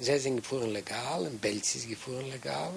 Sie sind gefahren legal, in Belz ist gefahren legal.